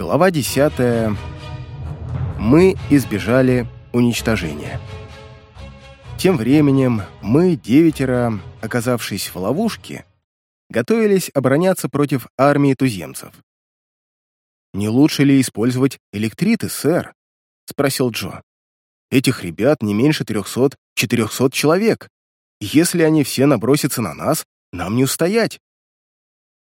Глава 10. Мы избежали уничтожения. Тем временем мы, девятеро, оказавшись в ловушке, готовились обороняться против армии туземцев. «Не лучше ли использовать электриты, сэр?» — спросил Джо. «Этих ребят не меньше трехсот-четырехсот человек. Если они все набросятся на нас, нам не устоять».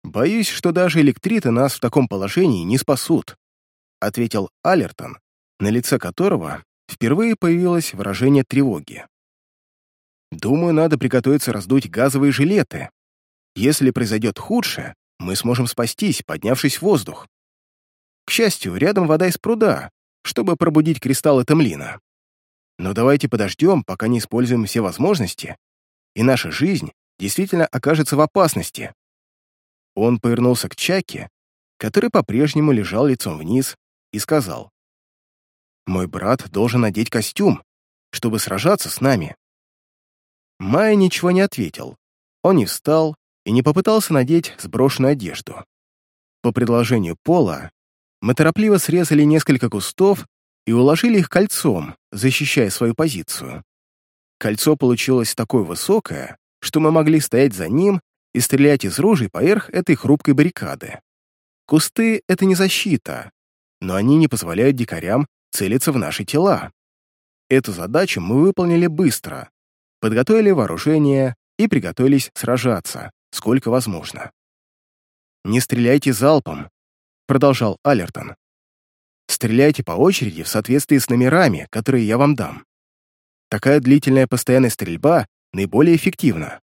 «Боюсь, что даже электриты нас в таком положении не спасут», — ответил Алертон, на лице которого впервые появилось выражение тревоги. «Думаю, надо приготовиться раздуть газовые жилеты. Если произойдет худшее, мы сможем спастись, поднявшись в воздух. К счастью, рядом вода из пруда, чтобы пробудить кристаллы Темлина. Но давайте подождем, пока не используем все возможности, и наша жизнь действительно окажется в опасности. Он повернулся к Чаке, который по-прежнему лежал лицом вниз, и сказал, «Мой брат должен надеть костюм, чтобы сражаться с нами». Майя ничего не ответил. Он не встал и не попытался надеть сброшенную одежду. По предложению Пола мы торопливо срезали несколько кустов и уложили их кольцом, защищая свою позицию. Кольцо получилось такое высокое, что мы могли стоять за ним и стрелять из ружей поверх этой хрупкой баррикады. Кусты — это не защита, но они не позволяют дикарям целиться в наши тела. Эту задачу мы выполнили быстро, подготовили вооружение и приготовились сражаться, сколько возможно. «Не стреляйте залпом», — продолжал Алертон. «Стреляйте по очереди в соответствии с номерами, которые я вам дам. Такая длительная постоянная стрельба наиболее эффективна.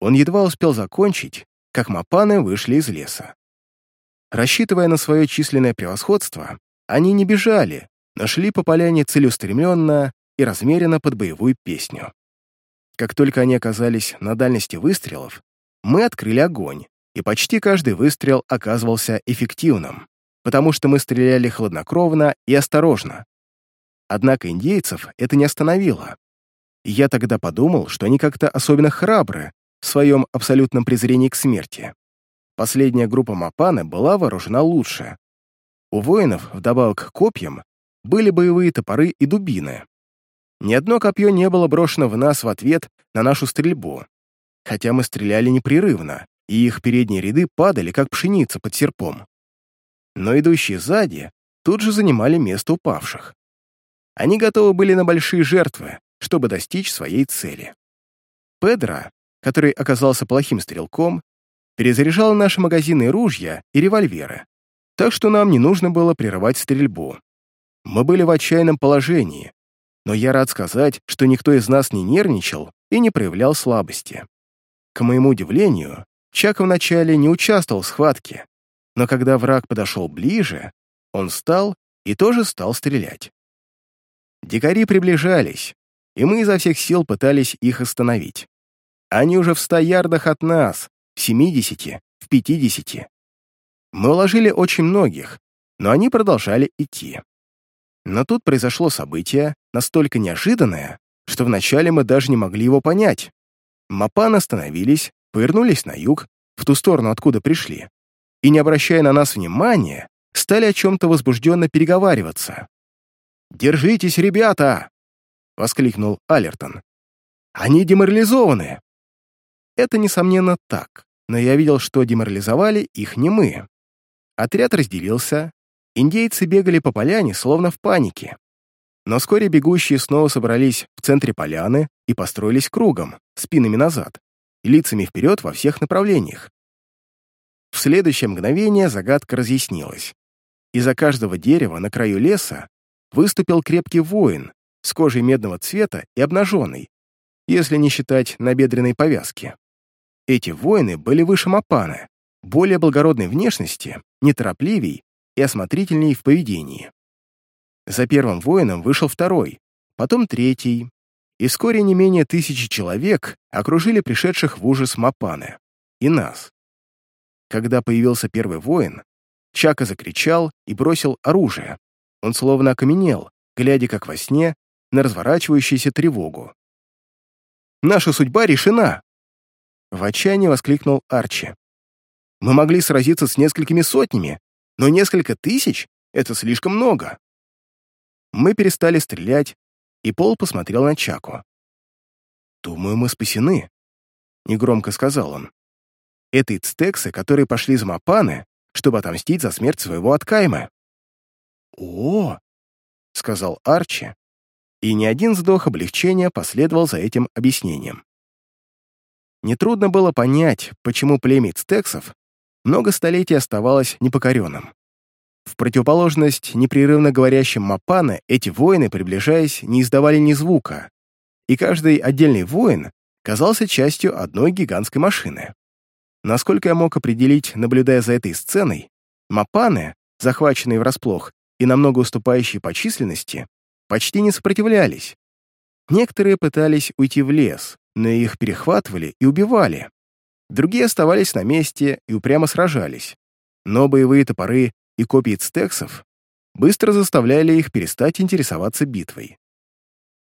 Он едва успел закончить, как мапаны вышли из леса. Рассчитывая на свое численное превосходство, они не бежали, но шли по поляне целеустремленно и размеренно под боевую песню. Как только они оказались на дальности выстрелов, мы открыли огонь, и почти каждый выстрел оказывался эффективным, потому что мы стреляли хладнокровно и осторожно. Однако индейцев это не остановило. Я тогда подумал, что они как-то особенно храбры, своем абсолютном презрении к смерти. Последняя группа Мапаны была вооружена лучше. У воинов, вдобавок к копьям, были боевые топоры и дубины. Ни одно копье не было брошено в нас в ответ на нашу стрельбу, хотя мы стреляли непрерывно, и их передние ряды падали, как пшеница под серпом. Но идущие сзади тут же занимали место упавших. Они готовы были на большие жертвы, чтобы достичь своей цели. Педро который оказался плохим стрелком, перезаряжал наши магазины ружья и револьверы, так что нам не нужно было прерывать стрельбу. Мы были в отчаянном положении, но я рад сказать, что никто из нас не нервничал и не проявлял слабости. К моему удивлению, Чак вначале не участвовал в схватке, но когда враг подошел ближе, он встал и тоже стал стрелять. Дикари приближались, и мы изо всех сил пытались их остановить. Они уже в ста ярдах от нас, в семидесяти, в пятидесяти. Мы уложили очень многих, но они продолжали идти. Но тут произошло событие, настолько неожиданное, что вначале мы даже не могли его понять. Мапан остановились, повернулись на юг, в ту сторону, откуда пришли, и, не обращая на нас внимания, стали о чем-то возбужденно переговариваться. «Держитесь, ребята!» — воскликнул Алертон. «Они деморализованы!» Это, несомненно, так, но я видел, что деморализовали их не мы. Отряд разделился, индейцы бегали по поляне, словно в панике. Но вскоре бегущие снова собрались в центре поляны и построились кругом, спинами назад, лицами вперед во всех направлениях. В следующее мгновение загадка разъяснилась. Из-за каждого дерева на краю леса выступил крепкий воин с кожей медного цвета и обнаженный, если не считать набедренной повязки. Эти воины были выше Мапана, более благородной внешности, неторопливей и осмотрительней в поведении. За первым воином вышел второй, потом третий, и вскоре не менее тысячи человек окружили пришедших в ужас Мапаны и нас. Когда появился первый воин, Чака закричал и бросил оружие. Он словно окаменел, глядя как во сне на разворачивающуюся тревогу. «Наша судьба решена!» В отчаянии воскликнул Арчи. «Мы могли сразиться с несколькими сотнями, но несколько тысяч — это слишком много. Мы перестали стрелять, и Пол посмотрел на Чаку. «Думаю, мы спасены», — негромко сказал он. «Это ицтексы, которые пошли за Мапаны, чтобы отомстить за смерть своего Откайма». «О!» — сказал Арчи, и ни один вздох облегчения последовал за этим объяснением. Нетрудно было понять, почему племя ицтексов много столетий оставалось непокоренным. В противоположность непрерывно говорящим Мапана, эти воины, приближаясь, не издавали ни звука, и каждый отдельный воин казался частью одной гигантской машины. Насколько я мог определить, наблюдая за этой сценой, Мапаны, захваченные врасплох и намного уступающие по численности, почти не сопротивлялись. Некоторые пытались уйти в лес, но их перехватывали и убивали. Другие оставались на месте и упрямо сражались. Но боевые топоры и копии цтексов быстро заставляли их перестать интересоваться битвой.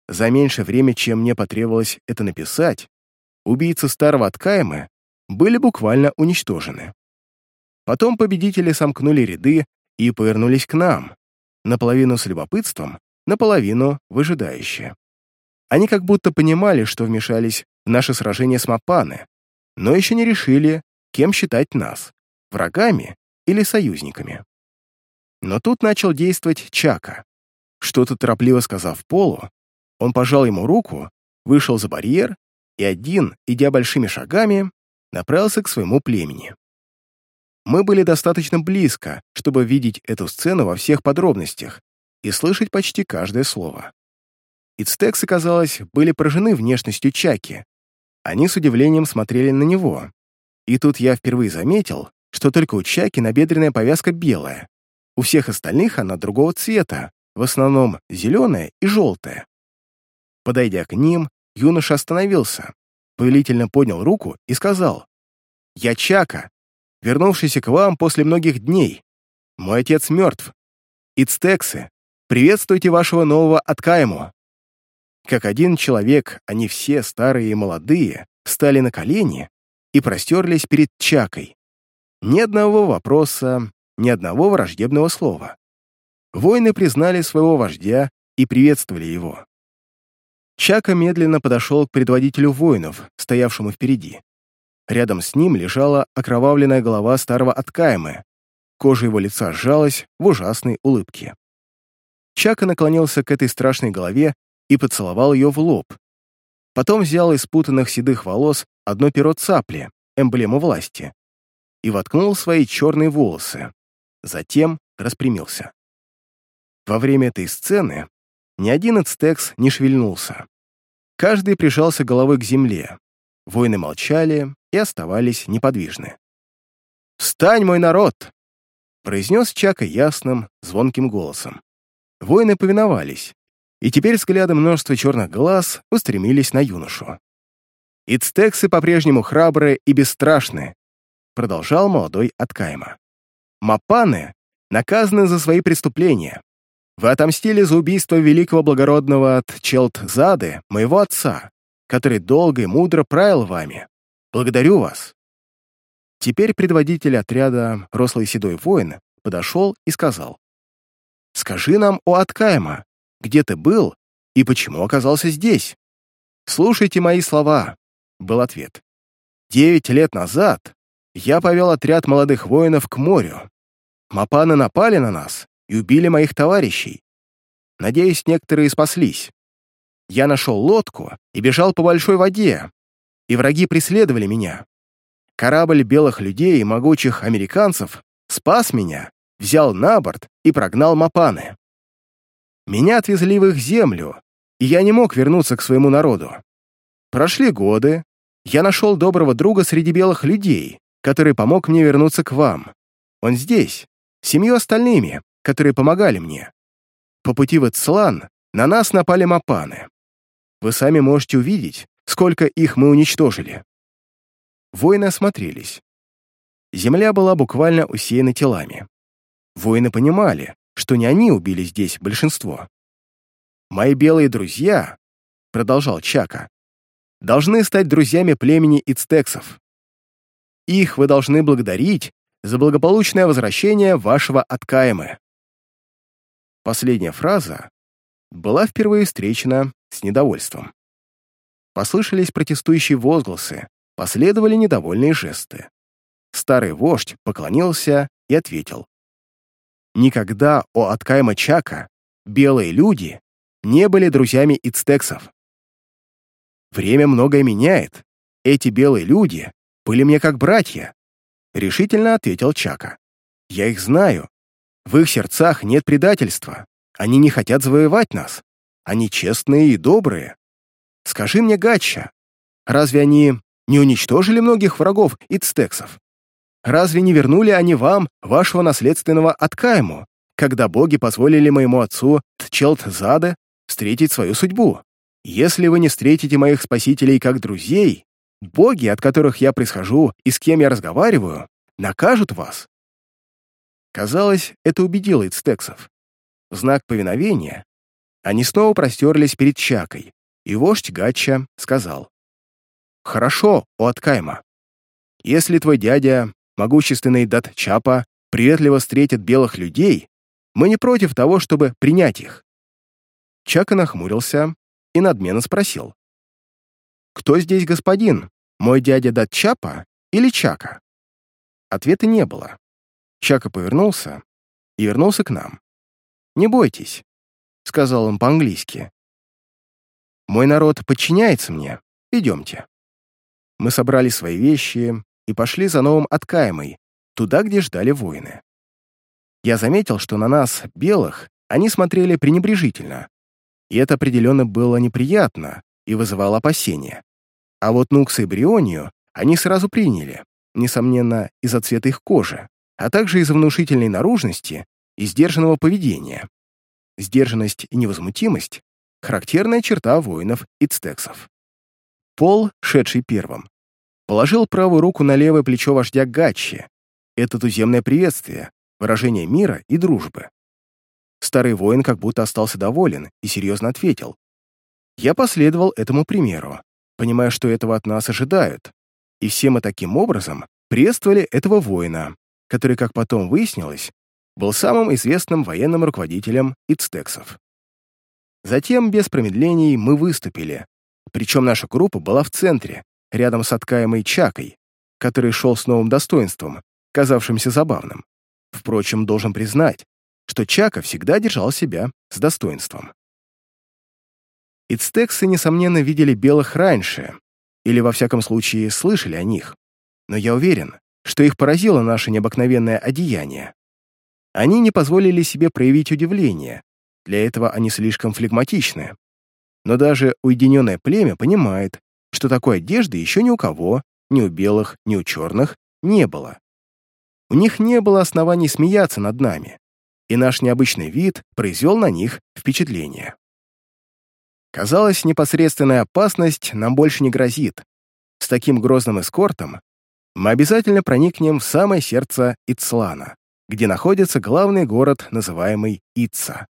За меньшее время, чем мне потребовалось это написать, убийцы старого Откаема были буквально уничтожены. Потом победители сомкнули ряды и повернулись к нам, наполовину с любопытством, наполовину выжидающие. Они как будто понимали, что вмешались в наше сражение с Мапаны, но еще не решили, кем считать нас — врагами или союзниками. Но тут начал действовать Чака. Что-то торопливо сказав Полу, он пожал ему руку, вышел за барьер и один, идя большими шагами, направился к своему племени. Мы были достаточно близко, чтобы видеть эту сцену во всех подробностях и слышать почти каждое слово. Ицтексы, казалось, были поражены внешностью Чаки. Они с удивлением смотрели на него. И тут я впервые заметил, что только у Чаки набедренная повязка белая. У всех остальных она другого цвета, в основном зеленая и желтая. Подойдя к ним, юноша остановился, повелительно поднял руку и сказал, «Я Чака, вернувшийся к вам после многих дней. Мой отец мертв. Ицтексы, приветствуйте вашего нового Откаему. Как один человек, они все, старые и молодые, встали на колени и простерлись перед Чакой. Ни одного вопроса, ни одного враждебного слова. Воины признали своего вождя и приветствовали его. Чака медленно подошел к предводителю воинов, стоявшему впереди. Рядом с ним лежала окровавленная голова старого Откаемы. Кожа его лица сжалась в ужасной улыбке. Чака наклонился к этой страшной голове и поцеловал ее в лоб. Потом взял из путанных седых волос одно перо цапли, эмблему власти, и воткнул свои черные волосы. Затем распрямился. Во время этой сцены ни один ацтекс не шевельнулся. Каждый прижался головой к земле. Воины молчали и оставались неподвижны. «Встань, мой народ!» произнес Чака ясным, звонким голосом. Воины повиновались, и теперь взгляды множества черных глаз устремились на юношу. «Ицтексы по-прежнему храбрые и бесстрашны», продолжал молодой Откайма. «Мапаны наказаны за свои преступления. Вы отомстили за убийство великого благородного от Челтзады, моего отца, который долго и мудро правил вами. Благодарю вас». Теперь предводитель отряда, рослый седой воин, подошел и сказал. «Скажи нам о Откайма, где ты был и почему оказался здесь?» «Слушайте мои слова», — был ответ. «Девять лет назад я повел отряд молодых воинов к морю. Мапаны напали на нас и убили моих товарищей. Надеюсь, некоторые спаслись. Я нашел лодку и бежал по большой воде, и враги преследовали меня. Корабль белых людей и могучих американцев спас меня, взял на борт и прогнал Мапаны. Меня отвезли в их землю, и я не мог вернуться к своему народу. Прошли годы, я нашел доброго друга среди белых людей, который помог мне вернуться к вам. Он здесь, с семью остальными, которые помогали мне. По пути в Эцлан на нас напали мапаны. Вы сами можете увидеть, сколько их мы уничтожили. Воины осмотрелись. Земля была буквально усеяна телами. Воины понимали, что не они убили здесь большинство. «Мои белые друзья», — продолжал Чака, «должны стать друзьями племени ицтексов. Их вы должны благодарить за благополучное возвращение вашего Откаемы». Последняя фраза была впервые встречена с недовольством. Послышались протестующие возгласы, последовали недовольные жесты. Старый вождь поклонился и ответил. Никогда у Откайма Чака белые люди не были друзьями ицтексов. Время многое меняет. Эти белые люди были мне как братья, решительно ответил Чака. Я их знаю. В их сердцах нет предательства. Они не хотят завоевать нас. Они честные и добрые. Скажи мне, Гатча, разве они не уничтожили многих врагов ицтексов? Разве не вернули они вам вашего наследственного Откаему, когда боги позволили моему отцу Тчелтзаде встретить свою судьбу? Если вы не встретите моих спасителей как друзей, боги, от которых я происхожу и с кем я разговариваю, накажут вас. Казалось, это убедило ицтексов. В знак повиновения они снова простерлись перед Чакой, и вождь Гача сказал, «Хорошо, о Откайма. Если твой дядя могущественный Датчапа приветливо встретит белых людей, мы не против того, чтобы принять их». Чака нахмурился и надменно спросил. «Кто здесь господин? Мой дядя Датчапа или Чака?» Ответа не было. Чака повернулся и вернулся к нам. «Не бойтесь», — сказал он по-английски. «Мой народ подчиняется мне. Идемте». Мы собрали свои вещи и пошли за новым откаемой, туда, где ждали воины. Я заметил, что на нас, белых, они смотрели пренебрежительно, и это определенно было неприятно и вызывало опасения. А вот Нукса и Брионию они сразу приняли, несомненно, из-за цвета их кожи, а также из-за внушительной наружности и сдержанного поведения. Сдержанность и невозмутимость — характерная черта воинов ицтексов. Пол, шедший первым, Положил правую руку на левое плечо вождя Гатчи. Это туземное приветствие, выражение мира и дружбы. Старый воин как будто остался доволен и серьезно ответил. Я последовал этому примеру, понимая, что этого от нас ожидают, и все мы таким образом приветствовали этого воина, который, как потом выяснилось, был самым известным военным руководителем ицтексов. Затем, без промедлений, мы выступили, причем наша группа была в центре, рядом с откаемой Чакой, который шел с новым достоинством, казавшимся забавным. Впрочем, должен признать, что Чака всегда держал себя с достоинством. Ицтексы, несомненно, видели белых раньше, или, во всяком случае, слышали о них, но я уверен, что их поразило наше необыкновенное одеяние. Они не позволили себе проявить удивление, для этого они слишком флегматичны. Но даже уединенное племя понимает, что такой одежды еще ни у кого, ни у белых, ни у черных, не было. У них не было оснований смеяться над нами, и наш необычный вид произвел на них впечатление. Казалось, непосредственная опасность нам больше не грозит. С таким грозным эскортом мы обязательно проникнем в самое сердце Ицлана, где находится главный город, называемый Итса.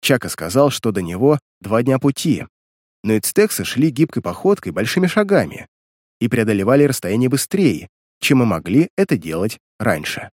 Чака сказал, что до него два дня пути, но ицтексы шли гибкой походкой большими шагами и преодолевали расстояние быстрее, чем мы могли это делать раньше.